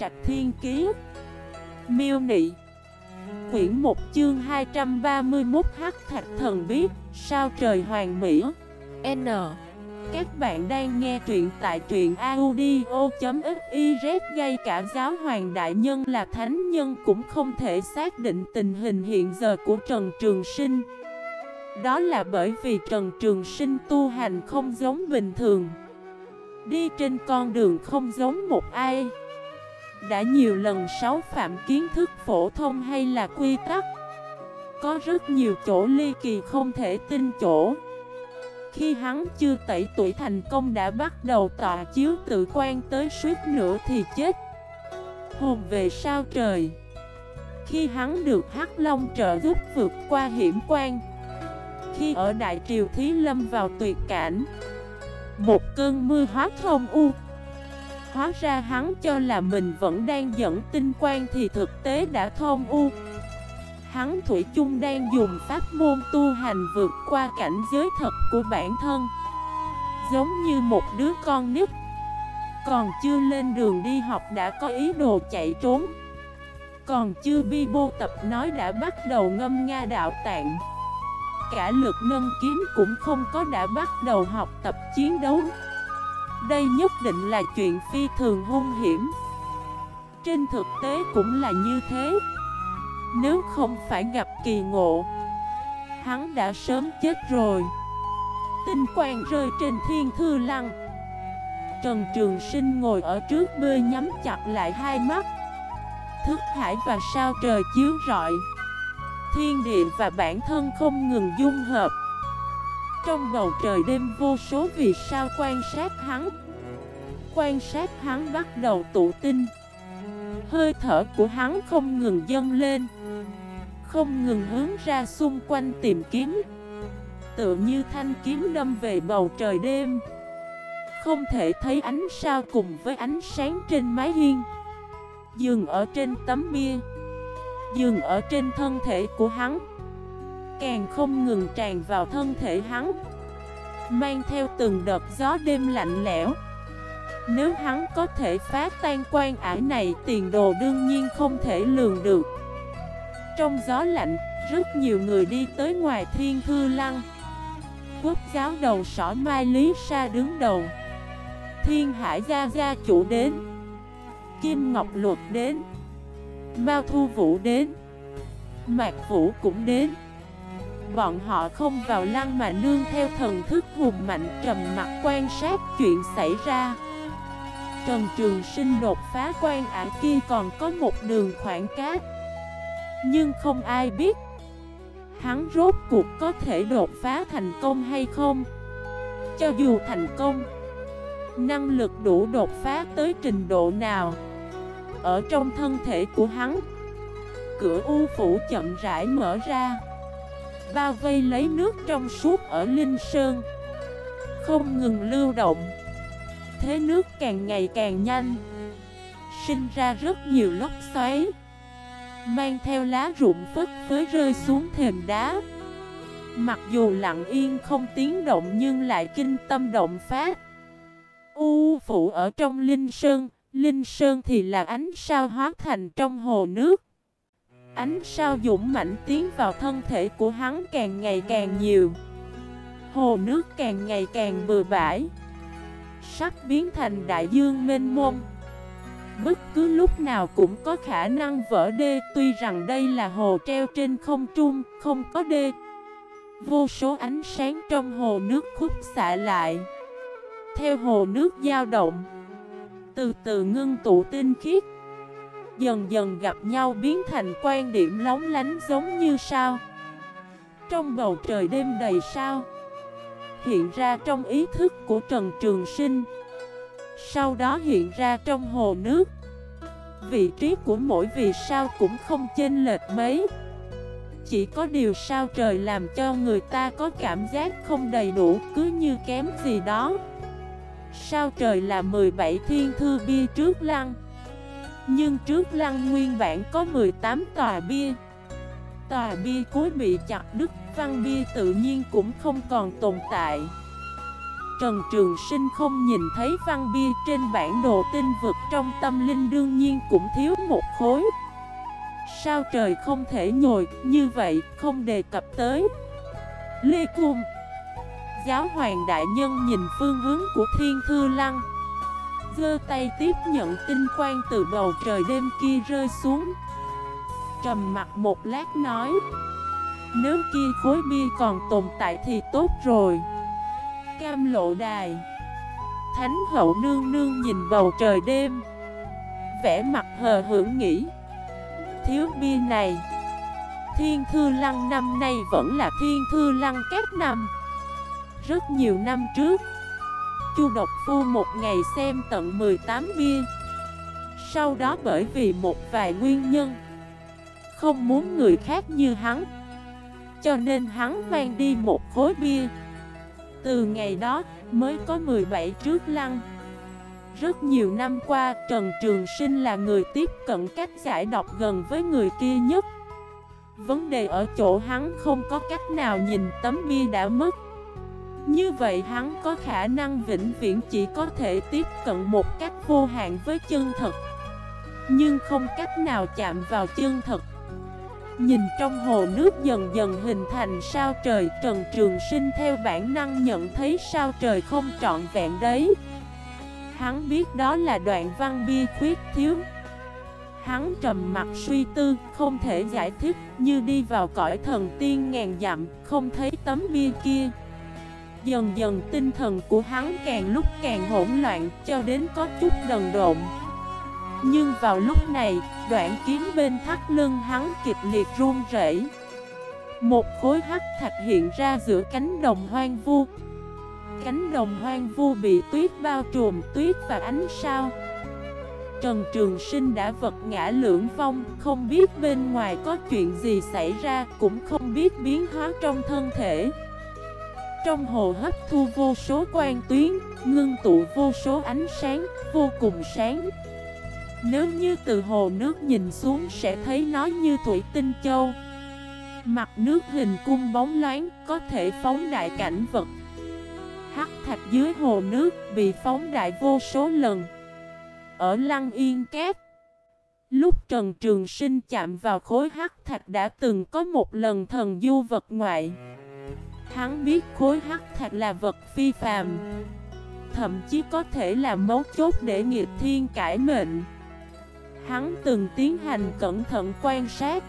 Trạch Thiên Kiế Miêu Nị. Quyển 1 chương 231 Hắc Thạch Thần Biết, Sao Trời Hoàng Mỹ. N. Các bạn đang nghe truyện tại truyện audio.xyz Gây cả giáo hoàng đại nhân là thánh nhân cũng không thể xác định tình hình hiện giờ của Trần Trường Sinh. Đó là bởi vì Trần Trường Sinh tu hành không giống bình thường. Đi trên con đường không giống một ai. Đã nhiều lần sáu phạm kiến thức phổ thông hay là quy tắc. Có rất nhiều chỗ ly kỳ không thể tin chỗ. Khi hắn chưa tẩy tuổi thành công đã bắt đầu tọa chiếu tự quan tới suốt nữa thì chết. Hồn về sao trời? Khi hắn được Hắc Long trợ giúp vượt qua hiểm quan, Khi ở Đại Triều Thí Lâm vào tuyệt cảnh, một cơn mưa hóa thông u Hóa ra hắn cho là mình vẫn đang dẫn tinh quang thì thực tế đã thông u. Hắn Thủy chung đang dùng pháp môn tu hành vượt qua cảnh giới thật của bản thân, Giống như một đứa con nít. Còn chưa lên đường đi học đã có ý đồ chạy trốn. Còn chưa bi bô tập nói đã bắt đầu ngâm nga đạo tạng. Cả lực nâng kiếm cũng không có đã bắt đầu học tập chiến đấu. Đây nhất định là chuyện phi thường hung hiểm. Trên thực tế cũng là như thế. Nếu không phải gặp kỳ ngộ, Hắn đã sớm chết rồi. Tinh quang rơi trên thiên thư lăng. Trần Trường Sinh ngồi ở trước bơi nhắm chặt lại hai mắt. Thức hải và sao trời chiếu rọi. Thiên địa và bản thân không ngừng dung hợp. Trong bầu trời đêm vô số vì sao quan sát hắn. Quan sát hắn bắt đầu tụ tinh Hơi thở của hắn không ngừng dâng lên. Không ngừng hướng ra xung quanh tìm kiếm. Tựa như thanh kiếm đâm về bầu trời đêm. Không thể thấy ánh sao cùng với ánh sáng trên mái hiên. Dừng ở trên tấm bia. Dừng ở trên thân thể của hắn. Càng không ngừng tràn vào thân thể hắn, Mang theo từng đợt gió đêm lạnh lẽo. Nếu hắn có thể phá tan quan ải này, Tiền đồ đương nhiên không thể lường được. Trong gió lạnh, Rất nhiều người đi tới ngoài thiên thư lăng. Quốc giáo đầu sỏ Mai Lý Sa đứng đầu. Thiên Hải Gia Gia chủ đến. Kim Ngọc Luật đến. Mao Thu Vũ đến. Mạc Vũ cũng đến. Bọn họ không vào lăng mà nương theo thần thức hùng mạnh trầm mặt quan sát chuyện xảy ra. Trần Trường Sinh đột phá quan ả kia còn có một đường khoảng cát. Nhưng không ai biết Hắn rốt cuộc có thể đột phá thành công hay không. Cho dù thành công, Năng lực đủ đột phá tới trình độ nào, ở trong thân thể của hắn, Cửa u phủ chậm rãi mở ra. Bao vây lấy nước trong suốt ở Linh Sơn. Không ngừng lưu động. Thế nước càng ngày càng nhanh. Sinh ra rất nhiều lốc xoáy. Mang theo lá rụng phất phới rơi xuống thềm đá. Mặc dù lặng yên không tiếng động nhưng lại kinh tâm động phát U phủ ở trong Linh Sơn. Linh Sơn thì là ánh sao hóa thành trong hồ nước. Ánh sao dũng mạnh tiến vào thân thể của hắn càng ngày càng nhiều. Hồ nước càng ngày càng bừa bãi. Sắp biến thành đại dương mênh mông. Bất cứ lúc nào cũng có khả năng vỡ đê Tuy rằng đây là hồ treo trên không trung, không có đê. Vô số ánh sáng trong hồ nước khúc xạ lại. Theo hồ nước dao động từ từ ngưng tụ tinh khiết. Dần dần gặp nhau biến thành quan điểm lóng lánh giống như sao. Trong bầu trời đêm đầy sao, Hiện ra trong ý thức của Trần Trường Sinh. Sau đó hiện ra trong hồ nước. Vị trí của mỗi vì sao cũng không chênh lệch mấy. Chỉ có điều sao trời làm cho người ta có cảm giác không đầy đủ cứ như kém gì đó. Sao trời là 17 thiên thư bia trước lăng. Nhưng trước lăng nguyên bản có 18 tòa bia. Tòa bia cuối bị chặt đứt văn bia tự nhiên cũng không còn tồn tại. Trần Trường Sinh không nhìn thấy văn bia trên bản đồ tinh vực trong tâm linh đương nhiên cũng thiếu một khối. Sao trời không thể nhồi, như vậy không đề cập tới. Lê Cung Giáo hoàng đại nhân nhìn phương hướng của thiên thư lăng. Giơ tay tiếp nhận tinh quang từ bầu trời đêm kia rơi xuống. Trầm mặt một lát nói, Nếu kia khối bia còn tồn tại thì tốt rồi. Cam lộ đài, Thánh hậu nương nương nhìn bầu trời đêm Vẽ mặt hờ hưởng nghĩ, Thiếu bia này, Thiên thư lăng năm nay vẫn là thiên thư lăng các năm. Rất nhiều năm trước Chu độc phu một ngày xem tận 18 bia. Sau đó bởi vì một vài nguyên nhân, Không muốn người khác như hắn, Cho nên hắn mang đi một khối bia. Từ ngày đó mới có 17 trước lăng. Rất nhiều năm qua, Trần Trường Sinh là người tiếp cận cách giải độc gần với người kia nhất. Vấn đề ở chỗ hắn không có cách nào nhìn tấm bia đã mất như vậy hắn có khả năng vĩnh viễn chỉ có thể tiếp cận một cách vô hạn với chân thật. Nhưng không cách nào chạm vào chân thật. Nhìn trong hồ nước dần dần hình thành sao trời Trần Trường Sinh theo bản năng nhận thấy sao trời không trọn vẹn đấy. Hắn biết đó là đoạn văn bia khuyết thiếu. Hắn trầm mặt suy tư, không thể giải thích Như đi vào cõi thần tiên ngàn dặm, không thấy tấm bia kia. Dần dần tinh thần của hắn càng lúc càng hỗn loạn cho đến có chút đần độn. Nhưng vào lúc này, đoạn kiếm bên thắt lưng hắn kịch liệt run rẩy. Một khối hắc thạch hiện ra giữa cánh đồng hoang vu. Cánh đồng hoang vu bị tuyết bao trùm tuyết và ánh sao. Trần Trường Sinh đã vật ngã lưỡng vong Không biết bên ngoài có chuyện gì xảy ra Cũng không biết biến hóa trong thân thể trong hồ hấp thu vô số quan tuyến, ngưng tụ vô số ánh sáng, vô cùng sáng. Nếu như từ hồ nước nhìn xuống sẽ thấy nó như thủy tinh châu. Mặt nước hình cung bóng loáng, có thể phóng đại cảnh vật. Hắc thạch dưới hồ nước bị phóng đại vô số lần. Ở lăng yên két, Lúc Trần Trường Sinh chạm vào khối hắc thạch đã từng có một lần thần du vật ngoại. Hắn biết khối hắc thạch là vật phi phàm, Thậm chí có thể là mấu chốt để nghiệp thiên cải mệnh. Hắn từng tiến hành cẩn thận quan sát,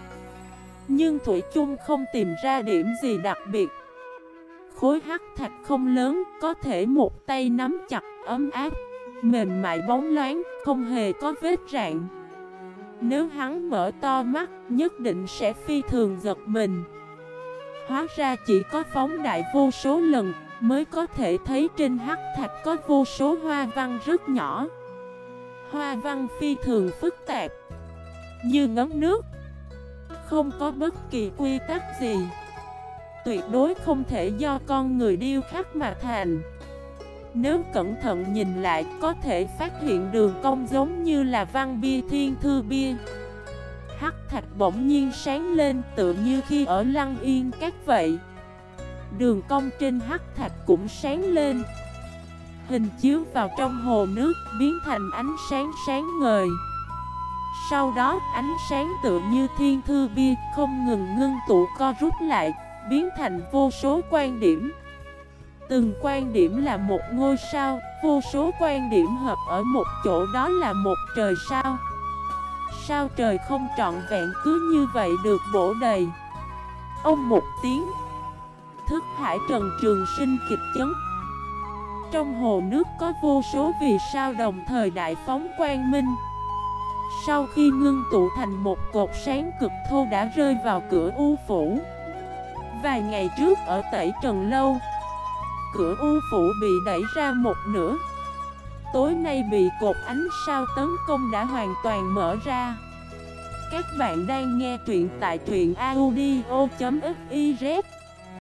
Nhưng Thủy chung không tìm ra điểm gì đặc biệt. Khối hắc thạch không lớn, Có thể một tay nắm chặt ấm áp, Mềm mại bóng loáng, Không hề có vết rạn. Nếu hắn mở to mắt, Nhất định sẽ phi thường giật mình. Hóa ra chỉ có phóng đại vô số lần Mới có thể thấy trên hắc thạch có vô số hoa văn rất nhỏ. Hoa văn phi thường phức tạp, Như ngấm nước, Không có bất kỳ quy tắc gì, Tuyệt đối không thể do con người điêu khắc mà thành. Nếu cẩn thận nhìn lại có thể phát hiện đường cong giống như là văn bia thiên thư bia. Hắc thạch bỗng nhiên sáng lên tự như khi ở lăng yên các vậy. Đường cong trên hắc thạch cũng sáng lên. Hình chiếu vào trong hồ nước biến thành ánh sáng sáng ngời. Sau đó, ánh sáng tự như thiên thư bia không ngừng ngưng tụ co rút lại, Biến thành vô số quan điểm. Từng quan điểm là một ngôi sao, Vô số quan điểm hợp ở một chỗ đó là một trời sao. Sao trời không trọn vẹn cứ như vậy được bổ đầy? Ông một tiếng. Thức hải trần trường sinh kịch chấn. Trong hồ nước có vô số vì sao đồng thời đại phóng quang minh. Sau khi ngưng tụ thành một cột sáng cực thô đã rơi vào cửa u phủ. Vài ngày trước ở tẩy trần lâu, Cửa u phủ bị đẩy ra một nửa. Tối nay bị cột ánh sao tấn công đã hoàn toàn mở ra. Các bạn đang nghe truyện tại truyện audio.fif